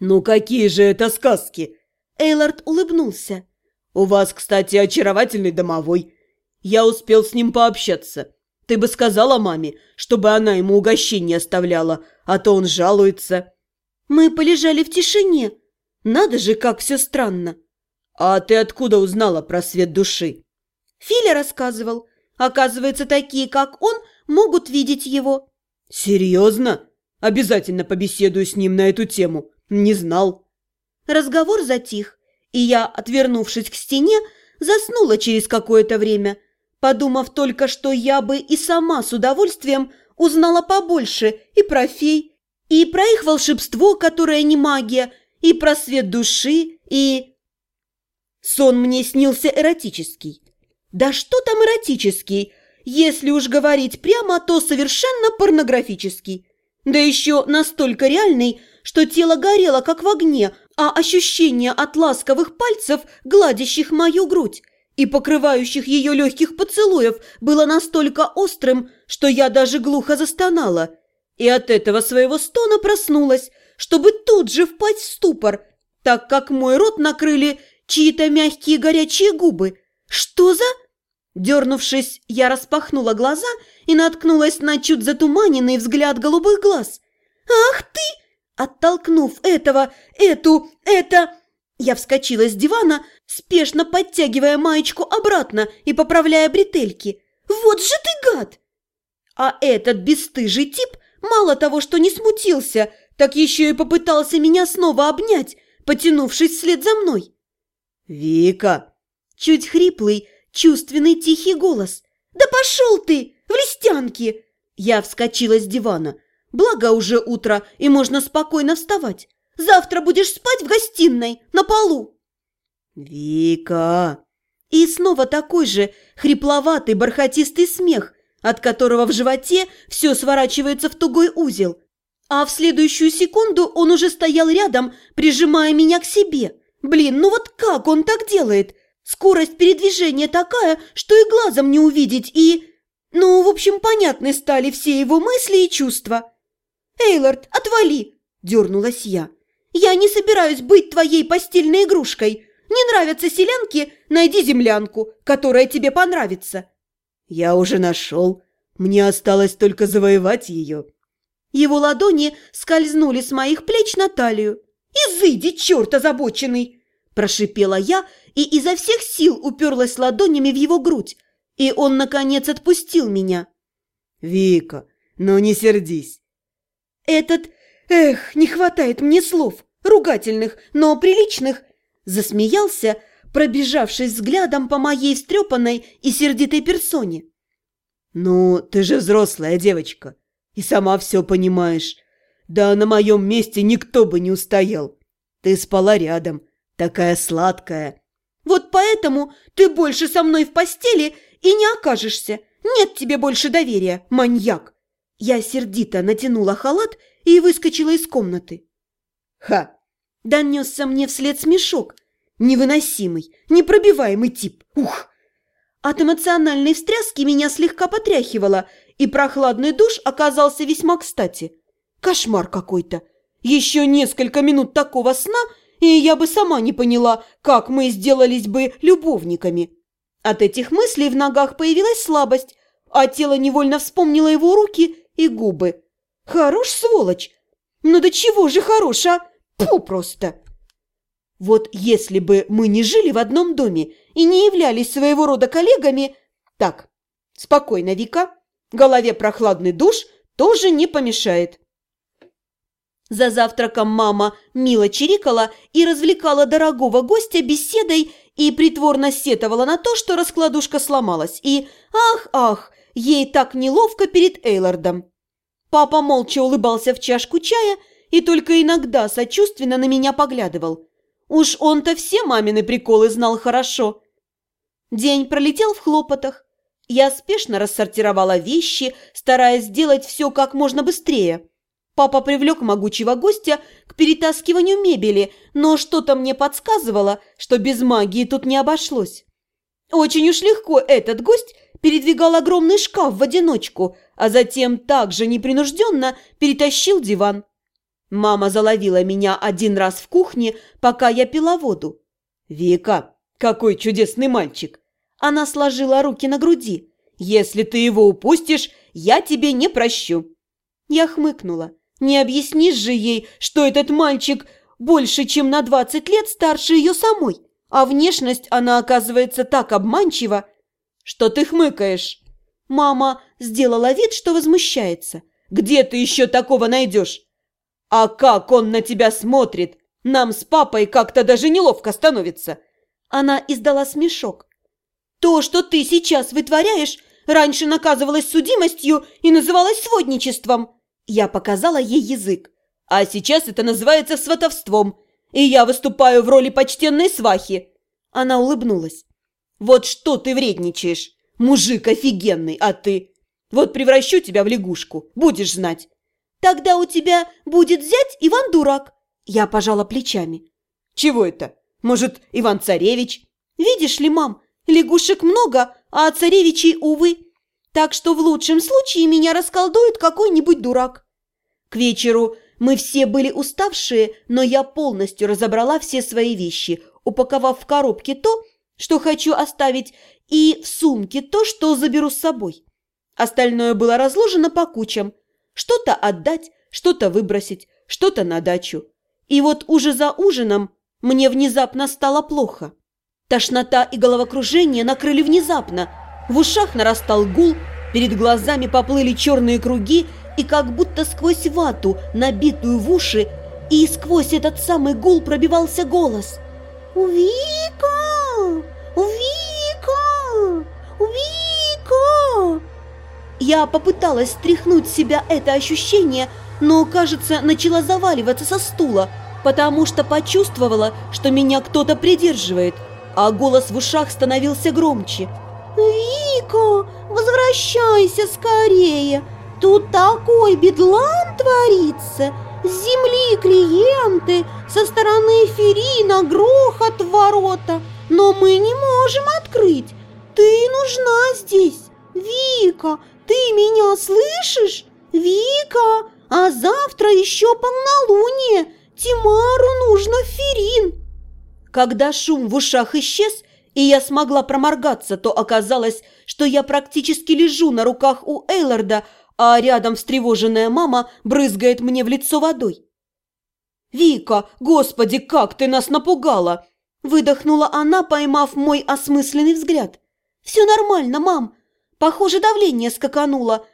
«Ну какие же это сказки?» Эйлард улыбнулся. «У вас, кстати, очаровательный домовой. Я успел с ним пообщаться. Ты бы сказала маме, чтобы она ему угощение оставляла, а то он жалуется». Мы полежали в тишине. Надо же, как все странно. «А ты откуда узнала про свет души?» Филя рассказывал. Оказывается, такие, как он, могут видеть его. «Серьезно? Обязательно побеседую с ним на эту тему. Не знал». Разговор затих, и я, отвернувшись к стене, заснула через какое-то время, подумав только, что я бы и сама с удовольствием узнала побольше и про фей, и про их волшебство, которое не магия, и про свет души, и... Сон мне снился эротический. Да что там эротический? Если уж говорить прямо, то совершенно порнографический. Да еще настолько реальный, что тело горело, как в огне, а ощущение от ласковых пальцев, гладящих мою грудь и покрывающих ее легких поцелуев, было настолько острым, что я даже глухо застонала. И от этого своего стона проснулась, чтобы тут же впасть в ступор, так как мой рот накрыли чьи-то мягкие горячие губы. Что за... Дернувшись, я распахнула глаза и наткнулась на чуть затуманенный взгляд голубых глаз. «Ах ты!» Оттолкнув этого, эту, это... Я вскочила с дивана, спешно подтягивая маечку обратно и поправляя бретельки. «Вот же ты гад!» А этот бесстыжий тип мало того, что не смутился, так еще и попытался меня снова обнять, потянувшись вслед за мной. «Вика!» Чуть хриплый, чувственный тихий голос. «Да пошел ты! В листянке!» Я вскочила с дивана. Благо уже утро, и можно спокойно вставать. Завтра будешь спать в гостиной, на полу. «Вика!» И снова такой же хрипловатый бархатистый смех, от которого в животе все сворачивается в тугой узел. А в следующую секунду он уже стоял рядом, прижимая меня к себе. Блин, ну вот как он так делает? Скорость передвижения такая, что и глазом не увидеть, и... Ну, в общем, понятны стали все его мысли и чувства. «Эйлорд, отвали!» – дернулась я. «Я не собираюсь быть твоей постельной игрушкой. Не нравятся селянки? Найди землянку, которая тебе понравится». «Я уже нашел. Мне осталось только завоевать ее». Его ладони скользнули с моих плеч на талию. «Изыди, черт озабоченный!» Прошипела я и изо всех сил уперлась ладонями в его грудь, и он, наконец, отпустил меня. «Вика, ну не сердись!» «Этот... Эх, не хватает мне слов, ругательных, но приличных!» Засмеялся, пробежавшись взглядом по моей встрепанной и сердитой персоне. «Ну, ты же взрослая девочка и сама все понимаешь. Да на моем месте никто бы не устоял. Ты спала рядом, такая сладкая. Вот поэтому ты больше со мной в постели и не окажешься. Нет тебе больше доверия, маньяк. Я сердито натянула халат и выскочила из комнаты. Ха! Донесся мне вслед смешок. Невыносимый, непробиваемый тип. Ух! От эмоциональной встряски меня слегка потряхивало, и прохладный душ оказался весьма кстати. Кошмар какой-то. Еще несколько минут такого сна – и я бы сама не поняла, как мы сделались бы любовниками. От этих мыслей в ногах появилась слабость, а тело невольно вспомнило его руки и губы. Хорош, сволочь! Ну до чего же хорош, а? Пу просто! Вот если бы мы не жили в одном доме и не являлись своего рода коллегами... Так, спокойно, Вика. Голове прохладный душ тоже не помешает. За завтраком мама мило чирикала и развлекала дорогого гостя беседой и притворно сетовала на то, что раскладушка сломалась. И ах-ах, ей так неловко перед Эйлардом. Папа молча улыбался в чашку чая и только иногда сочувственно на меня поглядывал. Уж он-то все мамины приколы знал хорошо. День пролетел в хлопотах. Я спешно рассортировала вещи, стараясь сделать все как можно быстрее. Папа привлек могучего гостя к перетаскиванию мебели, но что-то мне подсказывало, что без магии тут не обошлось. Очень уж легко этот гость передвигал огромный шкаф в одиночку, а затем также непринужденно перетащил диван. Мама заловила меня один раз в кухне, пока я пила воду. «Вика, какой чудесный мальчик!» Она сложила руки на груди. «Если ты его упустишь, я тебе не прощу». Я хмыкнула. Не объяснишь же ей, что этот мальчик больше, чем на 20 лет старше ее самой, а внешность она оказывается так обманчива. Что ты хмыкаешь? Мама сделала вид, что возмущается. Где ты еще такого найдешь? А как он на тебя смотрит? Нам с папой как-то даже неловко становится. Она издала смешок. То, что ты сейчас вытворяешь, раньше наказывалось судимостью и называлось сводничеством. Я показала ей язык. А сейчас это называется сватовством, и я выступаю в роли почтенной свахи. Она улыбнулась. Вот что ты вредничаешь? Мужик офигенный, а ты? Вот превращу тебя в лягушку, будешь знать. Тогда у тебя будет зять Иван Дурак. Я пожала плечами. Чего это? Может, Иван-Царевич? Видишь ли, мам, лягушек много, а царевичей, увы. Так что в лучшем случае меня расколдует какой-нибудь дурак. К вечеру мы все были уставшие, но я полностью разобрала все свои вещи, упаковав в коробке то, что хочу оставить, и в сумке то, что заберу с собой. Остальное было разложено по кучам. Что-то отдать, что-то выбросить, что-то на дачу. И вот уже за ужином мне внезапно стало плохо. Тошнота и головокружение накрыли внезапно – в ушах нарастал гул, перед глазами поплыли черные круги, и как будто сквозь вату, набитую в уши, и сквозь этот самый гул пробивался голос. «Вика! Вика! Вика!» Я попыталась стряхнуть себя это ощущение, но, кажется, начала заваливаться со стула, потому что почувствовала, что меня кто-то придерживает, а голос в ушах становился громче – «Вика, возвращайся скорее! Тут такой бедлам творится! С земли клиенты, со стороны Ферина грохот ворота, но мы не можем открыть! Ты нужна здесь! Вика, ты меня слышишь? Вика, а завтра еще полнолуние! Тимару нужно Ферин!» Когда шум в ушах исчез, и я смогла проморгаться, то оказалось, что я практически лежу на руках у Эйларда, а рядом встревоженная мама брызгает мне в лицо водой. «Вика, господи, как ты нас напугала!» Выдохнула она, поймав мой осмысленный взгляд. «Все нормально, мам. Похоже, давление скакануло.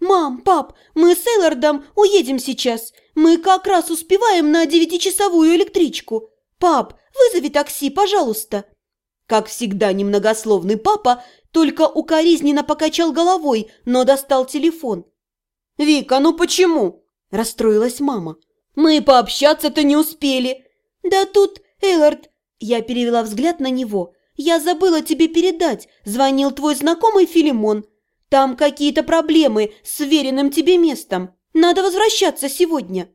Мам, пап, мы с Эйлардом уедем сейчас. Мы как раз успеваем на девятичасовую электричку. Пап, вызови такси, пожалуйста». Как всегда, немногословный папа только укоризненно покачал головой, но достал телефон. «Вика, ну почему?» – расстроилась мама. «Мы пообщаться-то не успели». «Да тут, Эйлард...» – я перевела взгляд на него. «Я забыла тебе передать. Звонил твой знакомый Филимон. Там какие-то проблемы с веренным тебе местом. Надо возвращаться сегодня».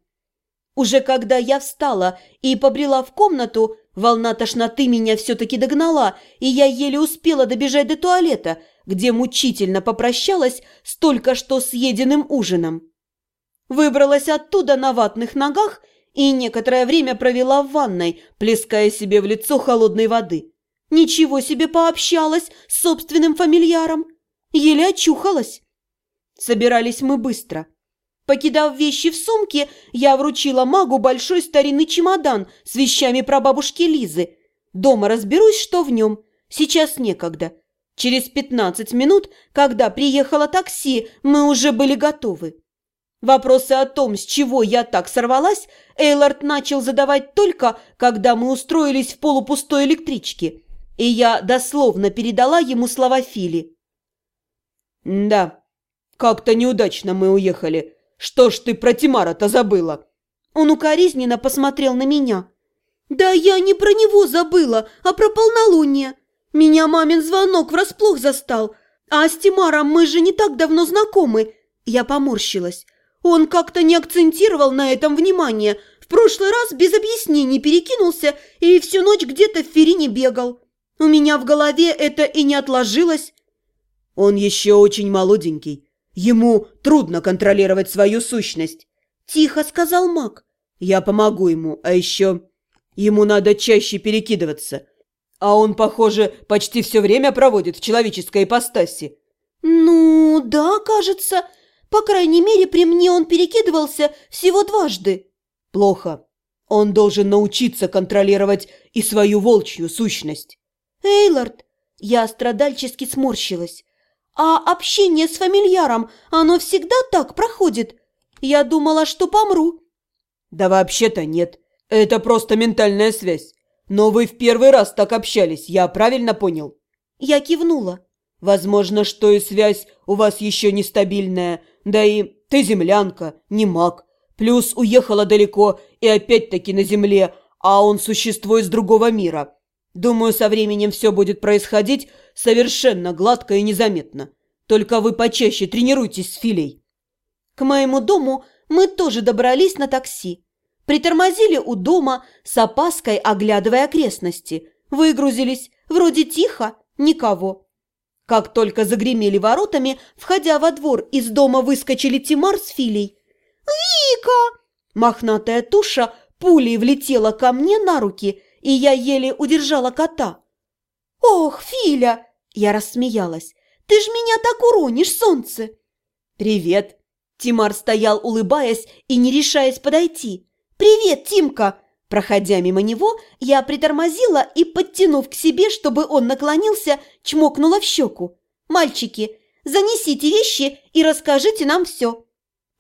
Уже когда я встала и побрела в комнату, волна тошноты меня все-таки догнала, и я еле успела добежать до туалета, где мучительно попрощалась с только что съеденным ужином. Выбралась оттуда на ватных ногах и некоторое время провела в ванной, плеская себе в лицо холодной воды. Ничего себе пообщалась с собственным фамильяром. Еле очухалась. Собирались мы быстро – Покидав вещи в сумке, я вручила магу большой старинный чемодан с вещами прабабушки Лизы. Дома разберусь, что в нем. Сейчас некогда. Через пятнадцать минут, когда приехало такси, мы уже были готовы. Вопросы о том, с чего я так сорвалась, Эйлард начал задавать только, когда мы устроились в полупустой электричке. И я дословно передала ему слова Фили. «Да, как-то неудачно мы уехали», «Что ж ты про Тимара-то забыла?» Он укоризненно посмотрел на меня. «Да я не про него забыла, а про полнолуние. Меня мамин звонок врасплох застал. А с Тимаром мы же не так давно знакомы». Я поморщилась. Он как-то не акцентировал на этом внимание. В прошлый раз без объяснений перекинулся и всю ночь где-то в Ферине бегал. У меня в голове это и не отложилось. Он еще очень молоденький. Ему трудно контролировать свою сущность. Тихо сказал маг. Я помогу ему, а еще ему надо чаще перекидываться. А он, похоже, почти все время проводит в человеческой ипостаси. Ну, да, кажется. По крайней мере, при мне он перекидывался всего дважды. Плохо. Он должен научиться контролировать и свою волчью сущность. Эйлард, я страдальчески сморщилась. А общение с фамильяром, оно всегда так проходит? Я думала, что помру. Да вообще-то нет. Это просто ментальная связь. Но вы в первый раз так общались, я правильно понял? Я кивнула. Возможно, что и связь у вас еще нестабильная, да и ты землянка, не маг. Плюс уехала далеко и опять-таки на земле, а он существо из другого мира. Думаю, со временем все будет происходить совершенно гладко и незаметно. Только вы почаще тренируйтесь с Филей. К моему дому мы тоже добрались на такси. Притормозили у дома, с опаской оглядывая окрестности. Выгрузились, вроде тихо, никого. Как только загремели воротами, входя во двор, из дома выскочили Тимар с Филей. «Вика!» Мохнатая туша пулей влетела ко мне на руки, и я еле удержала кота. «Ох, Филя!» Я рассмеялась. «Ты ж меня так уронишь, солнце!» «Привет!» Тимар стоял, улыбаясь и не решаясь подойти. «Привет, Тимка!» Проходя мимо него, я притормозила и, подтянув к себе, чтобы он наклонился, чмокнула в щеку. «Мальчики, занесите вещи и расскажите нам все».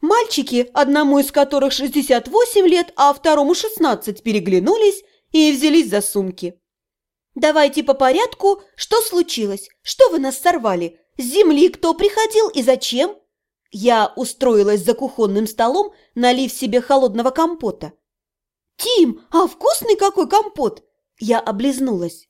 Мальчики, одному из которых 68 лет, а второму 16, переглянулись и взялись за сумки. «Давайте по порядку, что случилось? Что вы нас сорвали? С земли кто приходил и зачем?» Я устроилась за кухонным столом, налив себе холодного компота. «Тим, а вкусный какой компот!» Я облизнулась.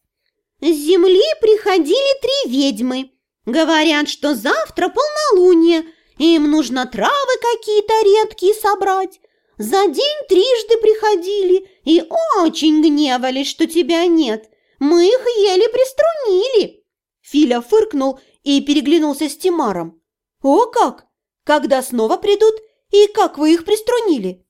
«С земли приходили три ведьмы. Говорят, что завтра полнолуние, им нужно травы какие-то редкие собрать. За день трижды приходили и очень гневались, что тебя нет. Мы их еле приструнили». Филя фыркнул и переглянулся с Тимаром. «О как! Когда снова придут и как вы их приструнили?»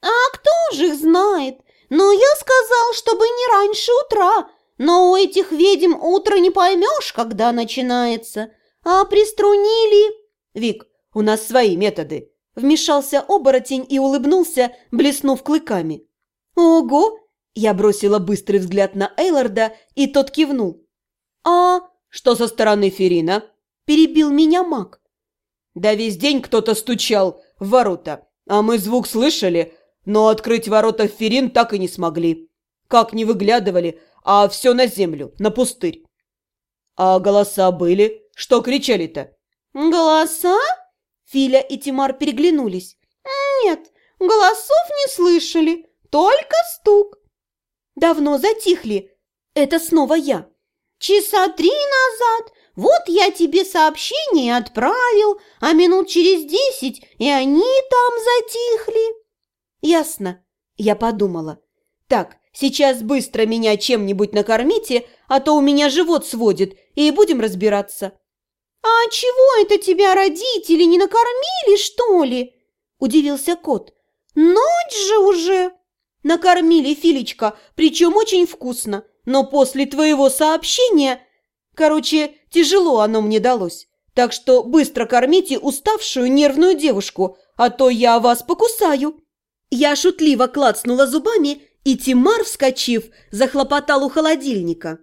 «А кто же их знает? Но я сказал, чтобы не раньше утра. Но у этих ведьм утро не поймешь, когда начинается. А приструнили...» «Вик, у нас свои методы», – вмешался оборотень и улыбнулся, блеснув клыками. «Ого!» – я бросила быстрый взгляд на Эйларда, и тот кивнул. «А что со стороны Ферина?» – перебил меня маг. «Да весь день кто-то стучал в ворота, а мы звук слышали, но открыть ворота в Ферин так и не смогли. Как не выглядывали, а все на землю, на пустырь. А голоса были? Что кричали-то? Голоса? Филя и Тимар переглянулись. Нет, голосов не слышали, только стук. Давно затихли. Это снова я. Часа три назад. Вот я тебе сообщение отправил, а минут через десять, и они там затихли. «Ясно», – я подумала. «Так, сейчас быстро меня чем-нибудь накормите, а то у меня живот сводит, и будем разбираться». «А чего это тебя родители не накормили, что ли?» – удивился кот. «Ночь же уже!» «Накормили, Филечка, причем очень вкусно, но после твоего сообщения...» Короче, тяжело оно мне далось. Так что быстро кормите уставшую нервную девушку, а то я вас покусаю. Я шутливо клацнула зубами, и Тимар, вскочив, захлопотал у холодильника.